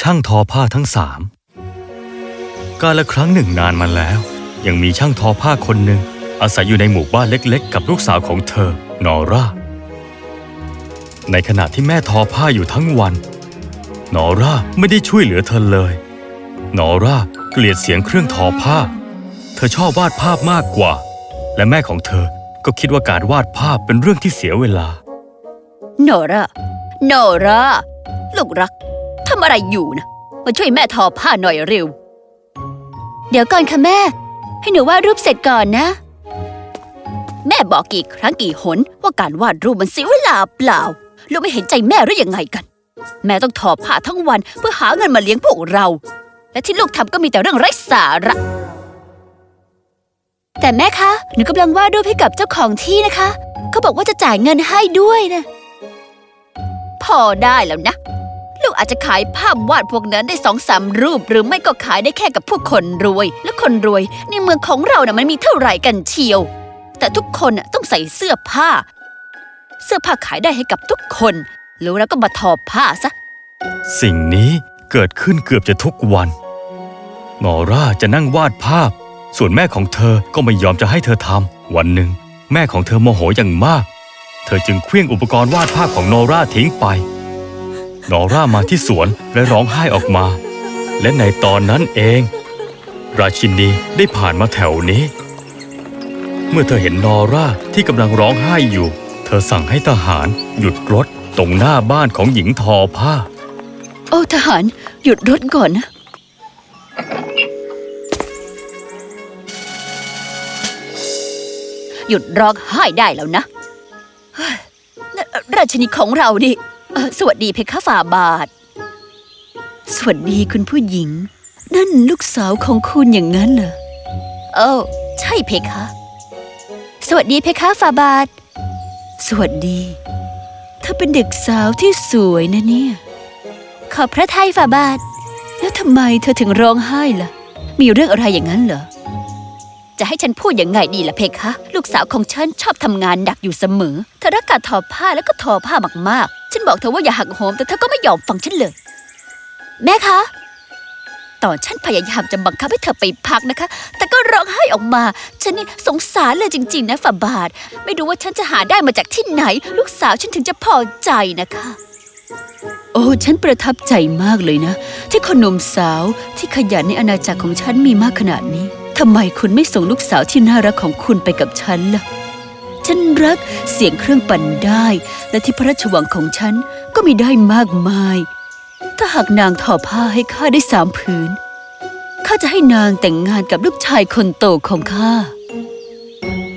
ช่างทอผ้าทั้งสามกาละครั้งหนึ่งนานมาแล้ว ยังมีช่างทอผ้าคนหนึ่ง อาศัยอยู่ในหมู่บ้านเล็กๆ กับลูกสาวของเธอ นอร่า ในขณะที่แม่ทอผ้าอยู่ทั้งวัน นอร่าไม่ได้ช่วยเหลือเธอเลย นอร่าเกลียดเสียงเครื่องทอผ้า เธอชอบวาดภาพมากกว่า และแม่ของเธอก็คิดว่าการวาดภาพเป็นเรื่องที่เสียเวลา โนรา โนรา ลูกรัก ทำอะไรอยู่นะ มาช่วยแม่ทอผ้าหน่อยเร็ว เดี๋ยวก่อนค่ะแม่ ให้หนูวาดรูปเสร็จก่อนนะ แม่บอกกี่ครั้งกี่หนว่าการวาดรูปมันเสียเวลาเปล่า ลูกไม่เห็นใจแม่หรือยังไงกัน แม่ต้องทอผ้าทั้งวันเพื่อหาเงินมาเลี้ยงพวกเรา และที่ลูกทำก็มีแต่เรื่องไร้สาระ แต่แม่คะ หนูกำลังวาดรูปให้กับเจ้าของที่นะคะ เขาบอกว่าจะจ่ายเงินให้ด้วยนะ พอได้แล้วนะ ลูกอาจจะขายภาพวาดพวกนั้นได้สองสามรูป หรือไม่ก็ขายได้แค่กับพวกคนรวย และคนรวยในเมืองของเราน่ะมันมีเท่าไหร่กันเชียว แต่ทุกคนน่ะต้องใส่เสื้อผ้า เสื้อผ้าขายได้ให้กับทุกคนรู้แล้วก็มาทอผ้าซะ สิ่งนี้เกิดขึ้นเกือบจะทุกวันนอร่าจะนั่งวาดภาพ ส่วนแม่ของเธอก็ไม่ยอมจะให้เธอทำวันหนึ่ง แม่ของเธอโมโหอย่างมาก เธอจึงเคลื่องอุปกรณ์วาดภาพของนอร่าทิ้งไป นอร่ามาที่สวนและร้องไห้ออกมา และในตอนนั้นเอง ราชินีได้ผ่านมาแถวนี้ เมื่อเธอเห็นนอร่าที่กำลังร้องไห้อยู่ เธอสั่งให้ทหารหยุดรถตรงหน้าบ้านของหญิงทอผ้า โอ้ทหารหยุดรถก่อนนะหยุดร้องไห้ได้แล้วนะ ราชนีของเราดิ สวัสดีเพคะฝ่าบาท สวัสดีคุณผู้หญิง นั่นลูกสาวของคุณอย่างนั้นเหรอโอ้ใช่เพคะ สวัสดีเพคะฝ่าบาท สวัสดีเธอเป็นเด็กสาวที่สวยนะเนี่ย ขอบพระทัยฝ่าบาท แล้วทำไมเธอถึงร้องไห้ล่ะ มีเรื่องอะไรอย่างนั้นเหรอจะให้ฉันพูดยังไงดีล่ะเพคะ ลูกสาวของฉันชอบทำงานหนักอยู่เสมอ เธอรักการทอผ้าแล้วก็ทอผ้ามากๆ ฉันบอกเธอว่าอย่าหักโหมแต่เธอก็ไม่ยอมฟังฉันเลย แม่คะ ตอนฉันพยายามจะบังคับให้เธอไปพักนะคะ แต่ก็ร้องไห้ออกมา ฉันนี่สงสารเลยจริง ๆ นะฝ่าบาท ไม่รู้ว่าฉันจะหาได้มาจากที่ไหน ลูกสาวฉันถึงจะพอใจนะคะ โอ้ฉันประทับใจมากเลยนะ ที่คนหนุ่มสาวที่ขยันในอาณาจักรของฉันมีมากขนาดนี้ทำไมคุณไม่ส่งลูกสาวที่น่ารักของคุณไปกับฉันล่ะ ฉันรักเสียงเครื่องปั่นได้ และที่พระราชวังของฉันก็มีได้มากมาย ถ้าหากนางทอผ้าให้ข้าได้สามผืนข้าจะให้นางแต่งงานกับลูกชายคนโตของข้า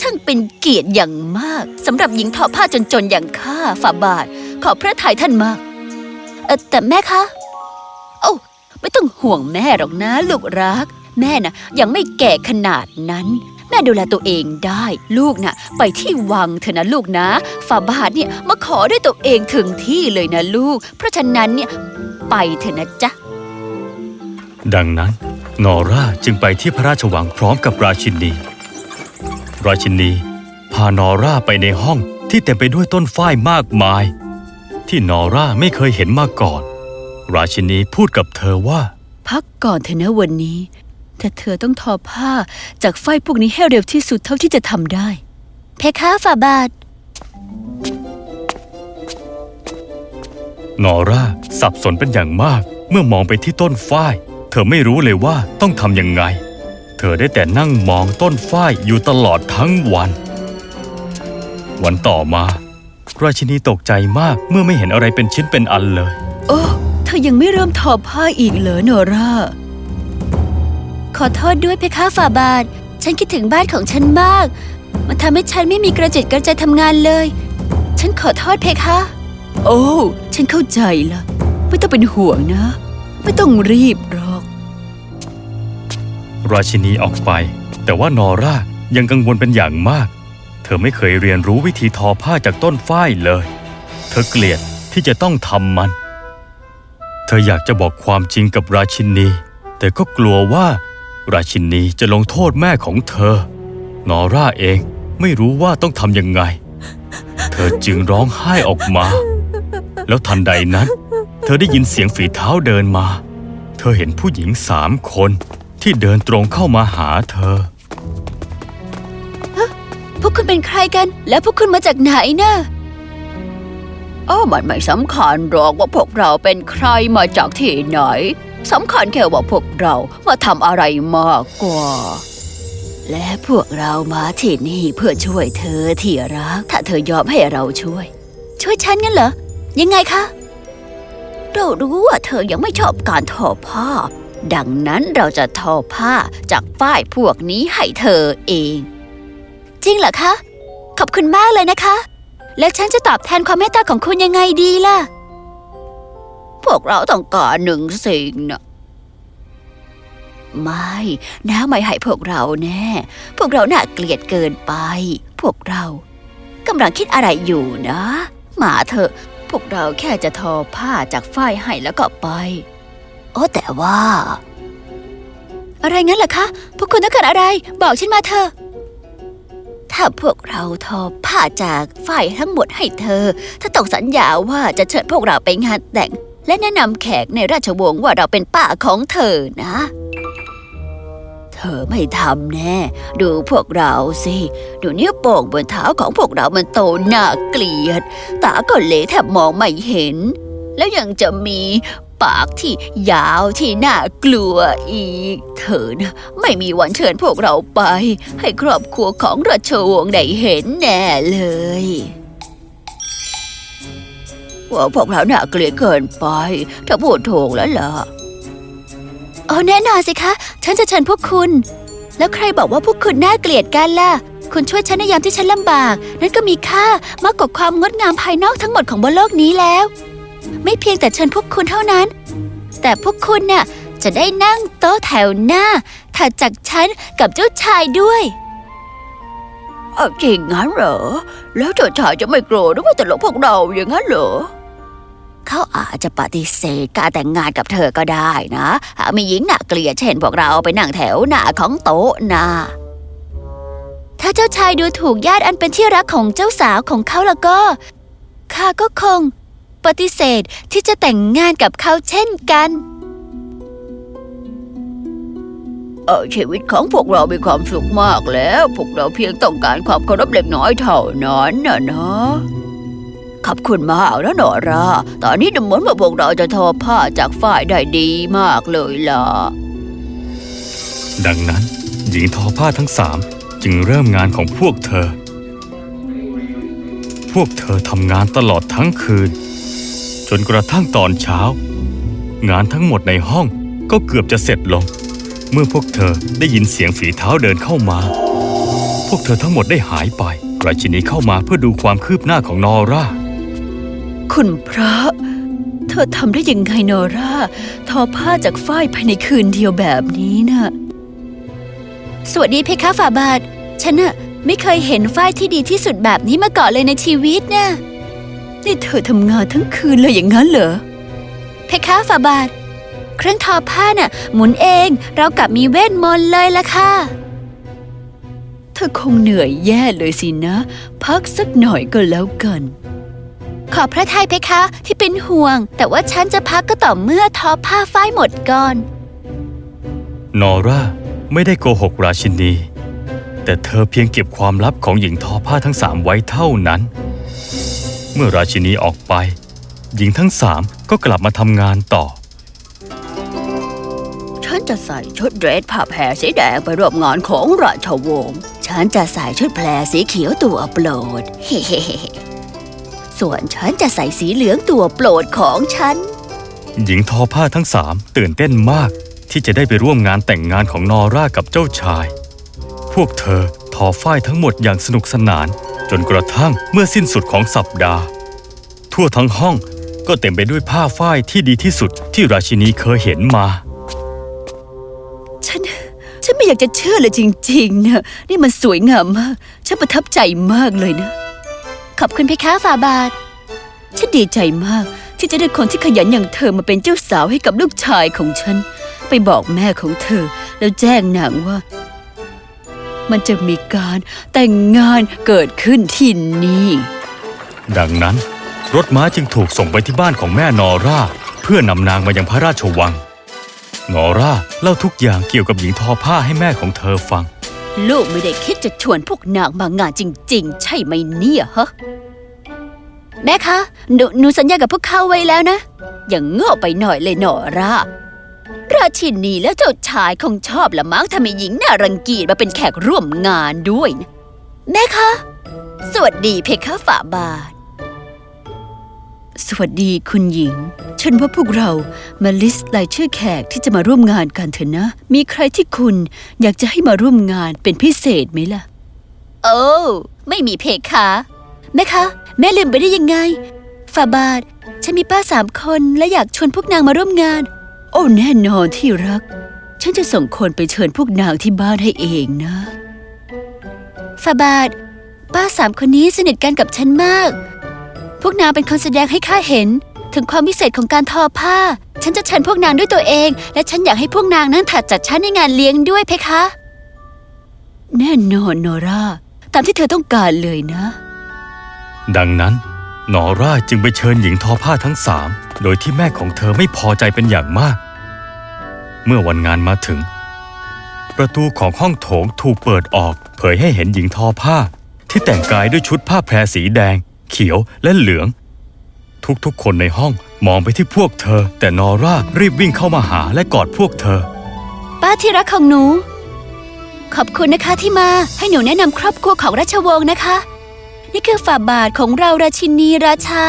ช่างเป็นเกียรติอย่างมากสำหรับหญิงทอผ้าจนๆอย่างข้าฝ่าบาท ขอพระทัยท่านมาก เออแต่แม่คะโอ้ไม่ต้องห่วงแม่หรอกนะลูกรัก แม่น่ะยังไม่แก่ขนาดนั้น แม่ดูแลตัวเองได้ ลูกน่ะ ไปที่วังเถอะนะลูกนะฝ่าบาทเนี่ยมาขอด้วยตัวเองถึงที่เลยนะลูก เพราะฉะนั้นเนี่ยไปเถอะนะจ๊ะ ดังนั้น นอร่าจึงไปที่พระราชวังพร้อมกับราชินี ราชินี พานอร่าไปในห้องที่เต็มไปด้วยต้นฝ้ายมากมาย ที่นอร่าไม่เคยเห็นมาก่อน ราชินีพูดกับเธอว่า พักก่อนเถอะนะวันนี้ แต่เธอต้องทอผ้าจากฝ้ายพวกนี้ให้เร็วที่สุดเท่าที่จะทำได้ เพคะฝ่าบาท นอร่าสับสนเป็นอย่างมาก เมื่อมองไปที่ต้นฝ้าย เธอไม่รู้เลยว่าต้องทำยังไง เธอได้แต่นั่งมองต้นฝ้ายอยู่ตลอดทั้งวัน วันต่อมา ราชินีตกใจมากเมื่อไม่เห็นอะไรเป็นชิ้นเป็นอันเลย โอ้ เธอยังไม่เริ่มทอผ้าอีกเหรอโนรา ขอโทษด้วยเพคะฝ่าบาท ฉันคิดถึงบ้านของฉันมาก มันทำให้ฉันไม่มีกระจิตกระใจทำงานเลย ฉันขอโทษเพคะ โอ้ ฉันเข้าใจละไม่ต้องเป็นห่วงนะ ไม่ต้องรีบหรอก ราชินีออกไป แต่ว่านอร่ายังกังวลเป็นอย่างมาก เธอไม่เคยเรียนรู้วิธีทอผ้าจากต้นฝ้ายเลย เธอเกลียดที่จะต้องทำมัน เธออยากจะบอกความจริงกับราชินี แต่ก็กลัวว่า ราชินีจะลงโทษแม่ของเธอนอร่าเองไม่รู้ว่าต้องทำยังไง เธอจึงร้องไห้ออกมา แล้วทันใดนั้น เธอได้ยินเสียงฝีเท้าเดินมาอเห็นผู้หญิงสามคนที่เดินตรงเข้ามาหาเธอ พวกคุณเป็นใครกัน และพวกคุณมาจากไหนนะอ้อมันไม่สำคัญหรอกว่าพวกเราเป็นใครมาจากที่ไหน สำคัญแค่ว่าพวกเรามาทำอะไรมากกว่า และพวกเรามาที่นี่เพื่อช่วยเธอที่รัก ถ้าเธอยอมให้เราช่วย ช่วยฉันงั้นเหรอ ยังไงคะ เรารู้ว่าเธอยังไม่ชอบการทอผ้า ดังนั้นเราจะทอผ้าจากฝ้ายพวกนี้ให้เธอเอง จริงเหรอคะ ขอบคุณมากเลยนะคะ แล้วฉันจะตอบแทนความเมตตาของคุณยังไงดีล่ะ พวกเราต้องการหนึ่งสิ่งนะไม่น้าไม่ให้พวกเราแน่ พวกเราน่าเกลียดเกินไป พวกเรากำลังคิดอะไรอยู่นะ มาเถอะ พวกเราแค่จะทอผ้าจากฝ้ายให้แล้วก็ไป โอ้แต่ว่า อะไรงั้นล่ะคะ พวกคุณต้องการอะไร บอกฉันมาเถอะ ถ้าพวกเราทอผ้าจากฝ้ายทั้งหมดให้เธอ ถ้าต้องสัญญาว่าจะเชิญพวกเราไปงานแต่ง และแนะนำแขกในราชวงศ์ว่าเราเป็นป้าของเธอนะ เธอไม่ทำแน่ ดูพวกเราสิ ดูนิ้วโป่งบนเท้าของพวกเรามันโตน่าเกลียด ตาก็เละแทบมองไม่เห็น แล้วยังจะมีปากที่ยาวที่น่ากลัวอีก เธอนะไม่มีวันเชิญพวกเราไป ให้ครอบครัวของราชวงศ์ได้เห็นแน่เลย ว่าพวกเราน่าเกลียดเกินไป ถ้าพูดถูกแล้วล่ะอ๋อแน่นอนสิคะ ฉันจะเชิญพวกคุณ แล้วใครบอกว่าพวกคุณน่าเกลียดกันล่ะ คุณช่วยฉันในยามที่ฉันลำบาก นั่นก็มีค่ามากกว่าความงดงามภายนอกทั้งหมดของบนโลกนี้แล้ว ไม่เพียงแต่เชิญพวกคุณเท่านั้น แต่พวกคุณน่ะจะได้นั่งโต๊ะแถวหน้าถัดจากฉันกับเจ้าชายด้วยจริงงั้นเหรอ แล้วเจ้าชายจะไม่โกรธหรือว่าตลกพวกเราอย่างนั้นเหรอ เขาอาจจะปฏิเสธการแต่งงานกับเธอก็ได้นะหากมีหญิงหน้าเกลียดเช่นพวกเราไปนั่งแถวหน้าของโต๊ะนะถ้าเจ้าชายดูถูกญาติอันเป็นที่รักของเจ้าสาวของเขาแล้วก็ข้าก็คง ปฏิเสธที่จะแต่งงานกับเขาเช่นกันเออชีวิตของพวกเรามีความสุขมากแล้ว พวกเราเพียงต้องการความเคารพเล็กน้อยเท่านั้นนะเนาะ ขอบคุณมากนะนอรา ตอนนี้ดูเหมือนว่าพวกเราจะทอผ้าจากฝ้ายได้ดีมากเลยล่ะ ดังนั้นหญิงทอผ้าทั้งสามจึงเริ่มงานของพวกเธอ พวกเธอทำงานตลอดทั้งคืน จนกระทั่งตอนเช้า งานทั้งหมดในห้องก็เกือบจะเสร็จลง เมื่อพวกเธอได้ยินเสียงฝีเท้าเดินเข้ามา พวกเธอทั้งหมดได้หายไปราชินีเข้ามาเพื่อดูความคืบหน้าของนอร่า คุณพระ เธอทำได้ยังไงนอร่า ทอผ้าจากฝ้ายภายในคืนเดียวแบบนี้น่ะ สวัสดีเพคะฝ่าบาท ฉันน่ะไม่เคยเห็นฝ้ายที่ดีที่สุดแบบนี้มาก่อนเลยในชีวิตน่ะนี่เธอทำงานทั้งคืนเลยอย่างนั้นเหรอ เพคะฝ่าบาท เครื่องทอผ้าน่ะ หมุนเองเรากลับมีเวทมนต์เลยละค่ะ เธอคงเหนื่อยแย่เลยสินะ พักสักหน่อยก็แล้วกัน ขอพระทัยเพคะที่เป็นห่วง แต่ว่าฉันจะพักก็ต่อเมื่อทอผ้าฝ้ายหมดก่อน นอร่าไม่ได้โกหกราชินี แต่เธอเพียงเก็บความลับของหญิงทอผ้าทั้งสามไว้เท่านั้น เมื่อราชินีออกไป หญิงทั้งสามก็กลับมาทำงานต่อ ฉันจะใส่ชุดเดรสผ้าแพรสีแดงไปร่วมงานของราชวงศ์ ฉันจะใส่ชุดแพรสีเขียวตัวโปรด เฮ้ ส่วนฉันจะใส่สีเหลืองตัวโปรดของฉัน หญิงทอผ้าทั้งสามตื่นเต้นมากที่จะได้ไปร่วมงานแต่งงานของนอร่ากับเจ้าชาย พวกเธอทอฝ้ายทั้งหมดอย่างสนุกสนาน จนกระทั่งเมื่อสิ้นสุดของสัปดาห์ ทั่วทั้งห้องก็เต็มไปด้วยผ้าฝ้ายที่ดีที่สุดที่ราชินีเคยเห็นมา ฉัน ฉันไม่อยากจะเชื่อเลยจริงๆนะนี่มันสวยงามมาก ฉันประทับใจมากเลยนะ ขอบคุณเพคะฝ่าบาท ฉันดีใจมากที่จะได้คนที่ขยันอย่างเธอมาเป็นเจ้าสาวให้กับลูกชายของฉัน ไปบอกแม่ของเธอ แล้วแจ้งนางว่า มันจะมีการแต่งงานเกิดขึ้นที่นี่ ดังนั้น รถม้าจึงถูกส่งไปที่บ้านของแม่นอร่า เพื่อนำนางมายังพระราชวัง นอร่าเล่าทุกอย่างเกี่ยวกับหญิงทอผ้าให้แม่ของเธอฟัง ลูกไม่ได้คิดจะชวนพวกนางมางานจริง ๆ ใช่ไหมเนี่ยฮะ แม่คะหนูหนูสัญญากับพวกเขาไว้แล้วนะ อย่างเง่อไปหน่อยเลยหนอราราชินีและเจ้าชายคงชอบละมั้งทำให้หญิงน่ารังเกียจมาเป็นแขกร่วมงานด้วยนะแม่คะ สวัสดีเพคะฝ่าบาท สวัสดีคุณหญิง ฉันว่าพวกเรามาลิสต์รายชื่อแขกที่จะมาร่วมงานกันเถอะนะ มีใครที่คุณอยากจะให้มาร่วมงานเป็นพิเศษไหมล่ะ โอ้ ไม่มีเพคะแม่คะ แม่ลืมไปได้ยังไงฝาบาท ฉันมีป้าสามคนและอยากชวนพวกนางมาร่วมงาน โอ้แน่นอนที่รัก ฉันจะส่งคนไปเชิญพวกนางที่บ้านให้เองนะฝาบาท ป้าสามคนนี้สนิทกันกับฉันมาก พวกนางเป็นคนแสดงให้ข้าเห็น ถึงความพิเศษของการทอผ้า ฉันจะเชิญพวกนางด้วยตัวเอง และฉันอยากให้พวกนางนั้นถัดจากฉันในงานเลี้ยงด้วยเพคะ แน่นอนโนราตามที่เธอต้องการเลยนะ ดังนั้นนอร่าจึงไปเชิญหญิงทอผ้าทั้งสามโดยที่แม่ของเธอไม่พอใจเป็นอย่างมาก เมื่อวันงานมาถึง ประตูของห้องโถงถูกเปิดออก เผยให้เห็นหญิงทอผ้าที่แต่งกายด้วยชุดผ้าแพรสีแดง เขียวและเหลือง ทุกๆ คนในห้องมองไปที่พวกเธอ แต่นอร่ารีบวิ่งเข้ามาหาและกอดพวกเธอ ป้าที่รักของหนู ขอบคุณนะคะที่มาให้หนูแนะนำครอบครัวของราชวงศ์นะคะ นี่คือฝ่าบาทของเราราชินีราชา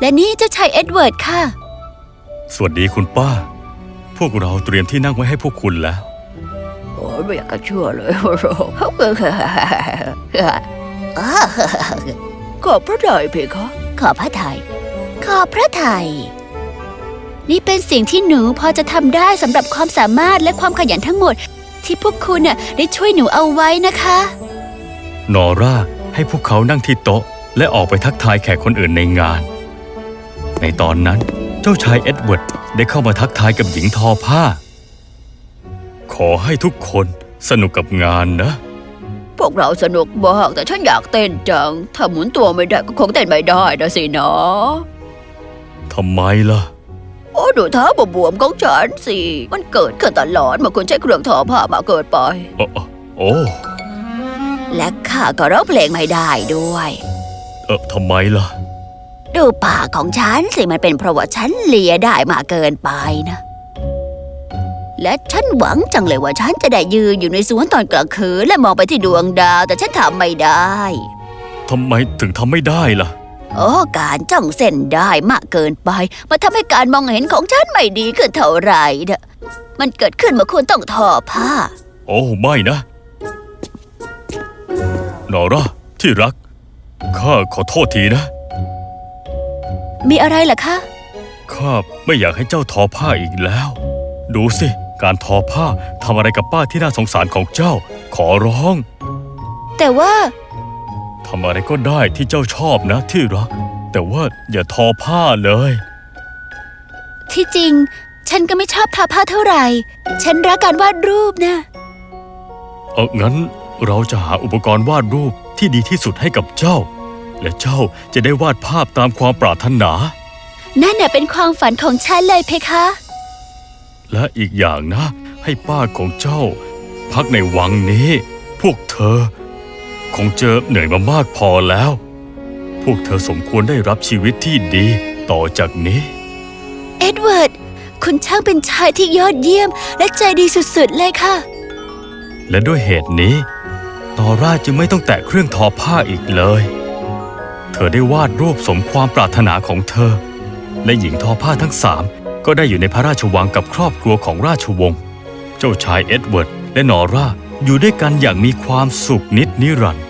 และนี่เจ้าชายเอ็ดเวิร์ดค่ะ สวัสดีคุณป้า พวกเราเตรียมที่นั่งไว้ให้พวกคุณแล้ว โอ้ไม่อยากจะเชื่อเลย ขอบพระทัยเพคะ ขอบพระทัยขอบพระทัยนี่เป็นสิ่งที่หนูพอจะทำได้สำหรับความสามารถและความขยันทั้งหมด ที่พวกคุณน่ะได้ช่วยหนูเอาไว้นะคะ นอร่าให้พวกเขานั่งที่โต๊ะ และออกไปทักทายแขกคนอื่นในงาน ในตอนนั้นเจ้าชายเอ็ดเวิร์ดได้เข้ามาทักทายกับหญิงทอผ้า ขอให้ทุกคนสนุกกับงานนะ พวกเราสนุกมากแต่ฉันอยากเต้นจัง ถ้าหมุนตัวไม่ได้ก็คงเต้นไม่ได้นะสินะทำไมล่ะ โอ้ดูเท้าบวมๆของฉันสิ มันเกิดขึ้นตลอดเมื่อคุณใช้เครื่องทอผ้ามาเกิดไป โอ้โอ้และข้าก็ร้องเพลงไม่ได้ด้วย เออทำไมล่ะ ดูปากของฉันสิมันเป็นเพราะว่าฉันเลียได้มาเกินไปนะ และฉันหวังจังเลยว่าฉันจะได้ยืนอยู่ในสวนตอนกลางคืนและมองไปที่ดวงดาว แต่ฉันทำไม่ได้ทำไมถึงทำไม่ได้ล่ะโอ้การจ้องเส้นได้มากเกินไปมันทำให้การมองเห็นของฉันไม่ดีขึ้นเท่าไหร่เนอะมันเกิดขึ้นเมื่อคุณต้องทอผ้า โอ้ไม่นะนอร่าที่รัก ข้าขอโทษทีนะ มีอะไรเหรอคะข้าไม่อยากให้เจ้าทอผ้าอีกแล้ว ดูสิ การทอผ้าทำอะไรกับป้าที่น่าสงสารของเจ้า ขอร้อง แต่ว่าทำอะไรก็ได้ที่เจ้าชอบนะที่รัก แต่ว่าอย่าทอผ้าเลย ที่จริง ฉันก็ไม่ชอบทาผ้าเท่าไหร่ ฉันรักการวาดรูปนะ เอองั้นเราจะหาอุปกรณ์วาดรูปที่ดีที่สุดให้กับเจ้า และเจ้าจะได้วาดภาพตามความปรารถนา นั่นน่ะเป็นความฝันของฉันเลยเพคะ และอีกอย่างนะ ให้ป้าของเจ้า พักในวังนี้ พวกเธอ คงจะเหนื่อยมามากพอแล้ว พวกเธอสมควรได้รับชีวิตที่ดีต่อจากนี้ เอ็ดเวิร์ด คุณช่างเป็นชายที่ยอดเยี่ยมและใจดีสุดๆเลยค่ะ และด้วยเหตุนี้นอร่าจึงไม่ต้องแตะเครื่องทอผ้าอีกเลย เธอได้วาดรูปสมความปรารถนาของเธอ และหญิงทอผ้าทั้งสาม ก็ได้อยู่ในพระราชวังกับครอบครัวของราชวงศ์เจ้าชายเอ็ดเวิร์ดและนอร่าอยู่ด้วยกันอย่างมีความสุขนิจนิรันดร์